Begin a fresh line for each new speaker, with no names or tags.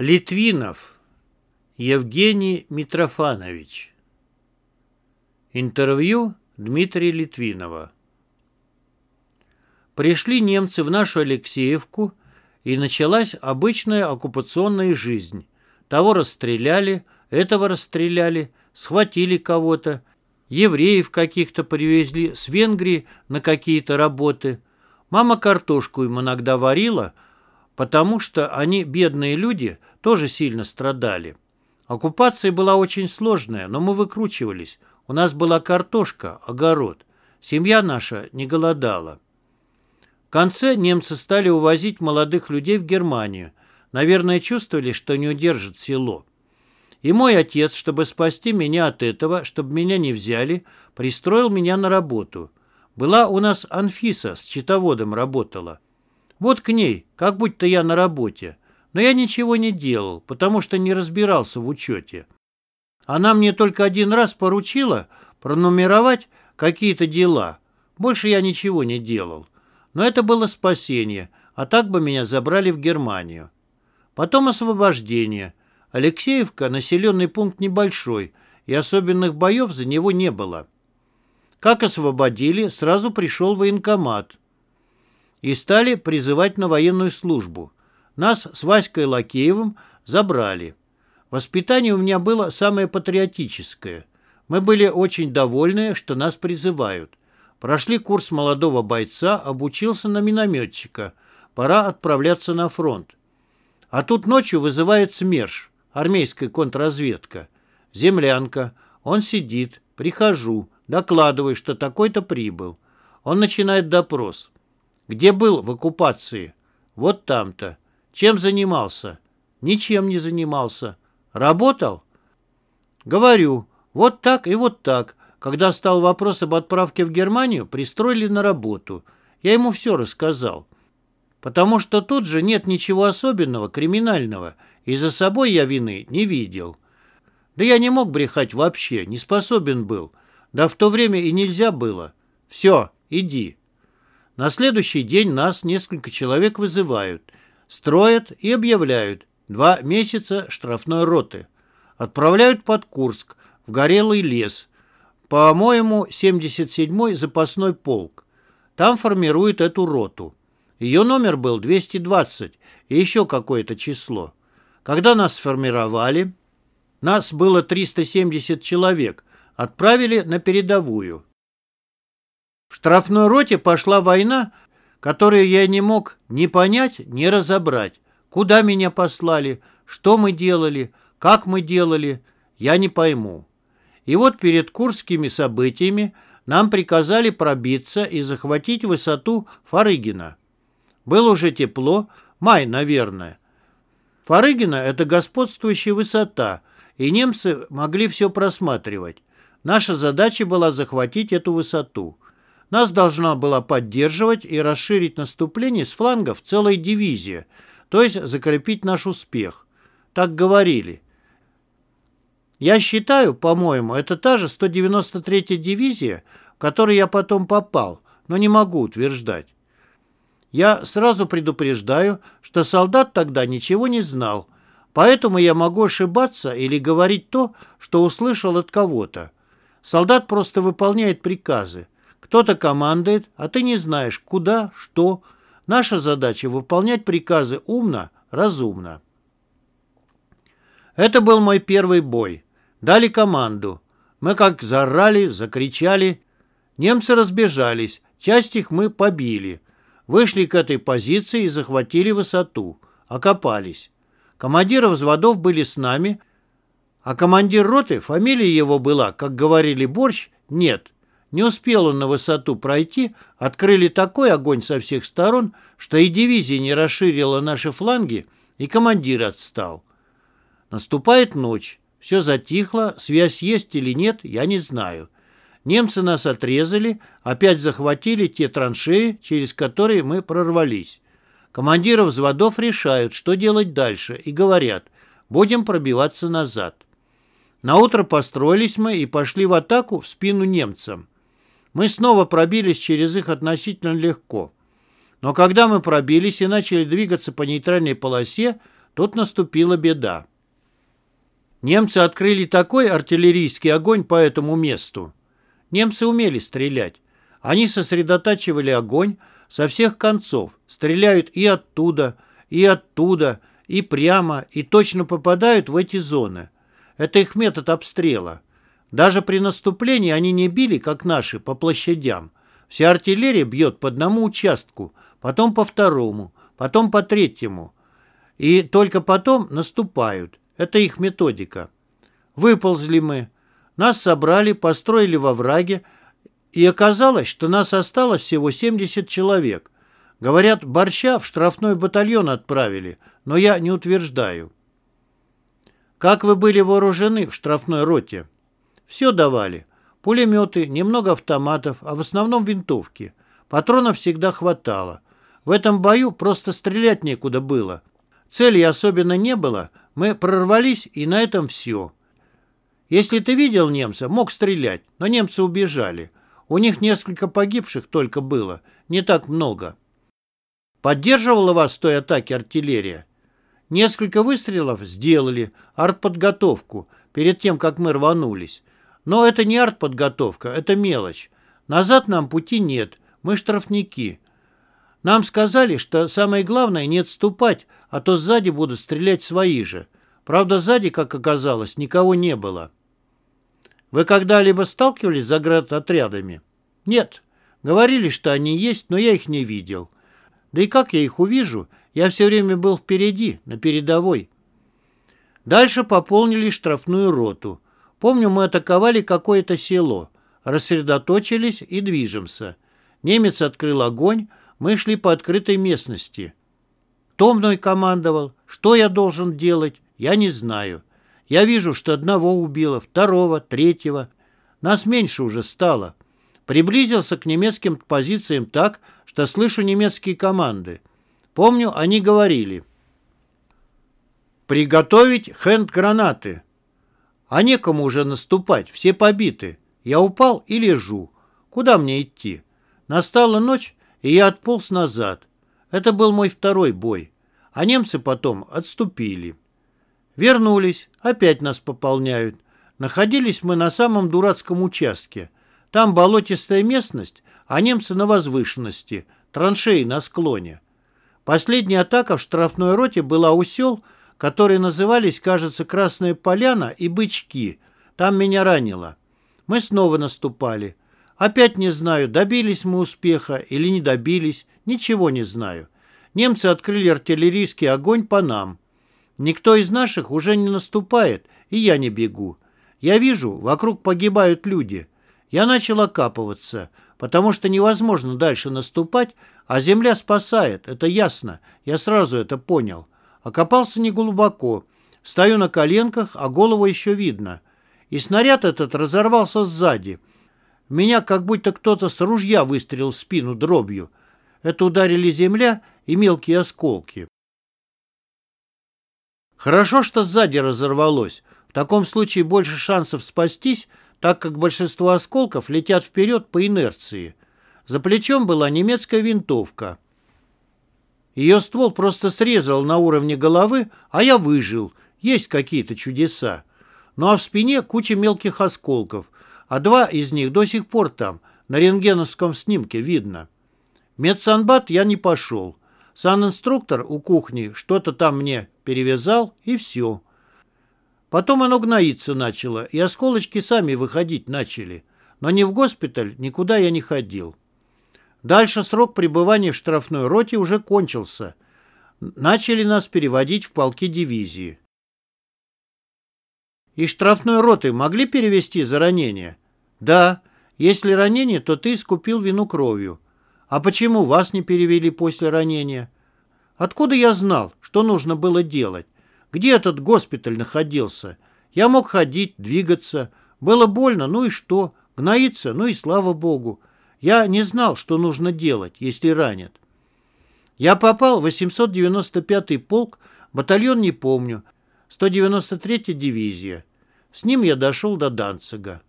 Литвинов Евгений Митрофанович Интервью Дмитрия Литвинова Пришли немцы в нашу Алексеевку, и началась обычная оккупационная жизнь. Того расстреляли, этого расстреляли, схватили кого-то, евреев каких-то привезли с Венгрии на какие-то работы. Мама картошку им иногда варила – потому что они, бедные люди, тоже сильно страдали. Оккупация была очень сложная, но мы выкручивались. У нас была картошка, огород. Семья наша не голодала. В конце немцы стали увозить молодых людей в Германию. Наверное, чувствовали, что не удержат село. И мой отец, чтобы спасти меня от этого, чтобы меня не взяли, пристроил меня на работу. Была у нас Анфиса, с читоводом работала. Вот к ней, как будто я на работе. Но я ничего не делал, потому что не разбирался в учете. Она мне только один раз поручила пронумеровать какие-то дела. Больше я ничего не делал. Но это было спасение, а так бы меня забрали в Германию. Потом освобождение. Алексеевка – населенный пункт небольшой, и особенных боев за него не было. Как освободили, сразу пришел военкомат и стали призывать на военную службу. Нас с Васькой Лакеевым забрали. Воспитание у меня было самое патриотическое. Мы были очень довольны, что нас призывают. Прошли курс молодого бойца, обучился на минометчика. Пора отправляться на фронт. А тут ночью вызывает СМЕРШ, армейская контрразведка. Землянка. Он сидит. Прихожу. Докладываю, что такой-то прибыл. Он начинает допрос. Где был в оккупации? Вот там-то. Чем занимался? Ничем не занимался. Работал? Говорю, вот так и вот так. Когда стал вопрос об отправке в Германию, пристроили на работу. Я ему все рассказал. Потому что тут же нет ничего особенного, криминального, и за собой я вины не видел. Да я не мог брехать вообще, не способен был. Да в то время и нельзя было. Все, иди. На следующий день нас несколько человек вызывают, строят и объявляют два месяца штрафной роты. Отправляют под Курск, в горелый лес. По-моему, 77-й запасной полк. Там формируют эту роту. Ее номер был 220 и еще какое-то число. Когда нас сформировали, нас было 370 человек, отправили на передовую. В штрафной роте пошла война, которую я не мог ни понять, ни разобрать. Куда меня послали, что мы делали, как мы делали, я не пойму. И вот перед курскими событиями нам приказали пробиться и захватить высоту Фарыгина. Было уже тепло, май, наверное. Фарыгина – это господствующая высота, и немцы могли все просматривать. Наша задача была захватить эту высоту – нас должна была поддерживать и расширить наступление с флангов целая дивизия, то есть закрепить наш успех. Так говорили. Я считаю, по-моему, это та же 193-я дивизия, в которой я потом попал, но не могу утверждать. Я сразу предупреждаю, что солдат тогда ничего не знал, поэтому я могу ошибаться или говорить то, что услышал от кого-то. Солдат просто выполняет приказы. Кто-то командует, а ты не знаешь, куда, что. Наша задача — выполнять приказы умно, разумно. Это был мой первый бой. Дали команду. Мы как заорали, закричали. Немцы разбежались. Часть их мы побили. Вышли к этой позиции и захватили высоту. Окопались. Командиры взводов были с нами, а командир роты, фамилия его была, как говорили, Борщ, нет. Не успел он на высоту пройти, открыли такой огонь со всех сторон, что и дивизия не расширила наши фланги, и командир отстал. Наступает ночь. Все затихло, связь есть или нет, я не знаю. Немцы нас отрезали, опять захватили те траншеи, через которые мы прорвались. Командиры взводов решают, что делать дальше, и говорят, будем пробиваться назад. Наутро построились мы и пошли в атаку в спину немцам. Мы снова пробились через их относительно легко. Но когда мы пробились и начали двигаться по нейтральной полосе, тут наступила беда. Немцы открыли такой артиллерийский огонь по этому месту. Немцы умели стрелять. Они сосредотачивали огонь со всех концов, стреляют и оттуда, и оттуда, и прямо, и точно попадают в эти зоны. Это их метод обстрела. Даже при наступлении они не били, как наши, по площадям. Вся артиллерия бьет по одному участку, потом по второму, потом по третьему. И только потом наступают. Это их методика. Выползли мы. Нас собрали, построили во враге, и оказалось, что нас осталось всего 70 человек. Говорят, борща в штрафной батальон отправили, но я не утверждаю. Как вы были вооружены в штрафной роте? Все давали. Пулеметы, немного автоматов, а в основном винтовки. Патронов всегда хватало. В этом бою просто стрелять некуда было. Цели особенно не было, мы прорвались, и на этом все. Если ты видел немца, мог стрелять, но немцы убежали. У них несколько погибших только было, не так много. Поддерживала вас в той атаке артиллерия? Несколько выстрелов сделали, артподготовку, перед тем, как мы рванулись. Но это не артподготовка, это мелочь. Назад нам пути нет, мы штрафники. Нам сказали, что самое главное не отступать, а то сзади будут стрелять свои же. Правда, сзади, как оказалось, никого не было. Вы когда-либо сталкивались с заградотрядами? Нет. Говорили, что они есть, но я их не видел. Да и как я их увижу? Я все время был впереди, на передовой. Дальше пополнили штрафную роту. Помню, мы атаковали какое-то село. Рассредоточились и движемся. Немец открыл огонь, мы шли по открытой местности. Кто мной командовал? Что я должен делать? Я не знаю. Я вижу, что одного убило, второго, третьего. Нас меньше уже стало. Приблизился к немецким позициям так, что слышу немецкие команды. Помню, они говорили. «Приготовить хенд-гранаты». А некому уже наступать, все побиты. Я упал и лежу. Куда мне идти? Настала ночь, и я отполз назад. Это был мой второй бой. А немцы потом отступили. Вернулись, опять нас пополняют. Находились мы на самом дурацком участке. Там болотистая местность, а немцы на возвышенности, траншеи на склоне. Последняя атака в штрафной роте была у сел, которые назывались, кажется, Красная Поляна и Бычки. Там меня ранило. Мы снова наступали. Опять не знаю, добились мы успеха или не добились, ничего не знаю. Немцы открыли артиллерийский огонь по нам. Никто из наших уже не наступает, и я не бегу. Я вижу, вокруг погибают люди. Я начал окапываться, потому что невозможно дальше наступать, а земля спасает, это ясно, я сразу это понял. Окопался неглубоко, стою на коленках, а голову еще видно. И снаряд этот разорвался сзади — меня как будто кто-то с ружья выстрелил в спину дробью. Это ударили земля и мелкие осколки. Хорошо, что сзади разорвалось. В таком случае больше шансов спастись, так как большинство осколков летят вперед по инерции. За плечом была немецкая винтовка. Ее ствол просто срезал на уровне головы, а я выжил. Есть какие-то чудеса. Ну а в спине куча мелких осколков – а два из них до сих пор там, на рентгеновском снимке видно. Медсанбат я не пошел. Санинструктор у кухни что-то там мне перевязал, и все. Потом оно гноиться начало, и осколочки сами выходить начали. Но ни в госпиталь, никуда я не ходил. Дальше срок пребывания в штрафной роте уже кончился. Начали нас переводить в полки дивизии. Из штрафной роты могли перевести за ранение? Да. Если ранение, то ты искупил вину кровью. А почему вас не перевели после ранения? Откуда я знал, что нужно было делать? Где этот госпиталь находился? Я мог ходить, двигаться. Было больно, ну и что? Гноиться, ну и слава богу. Я не знал, что нужно делать, если ранят. Я попал в 895-й полк, батальон не помню, 193-я дивизия. С ним я дошел до Данцига.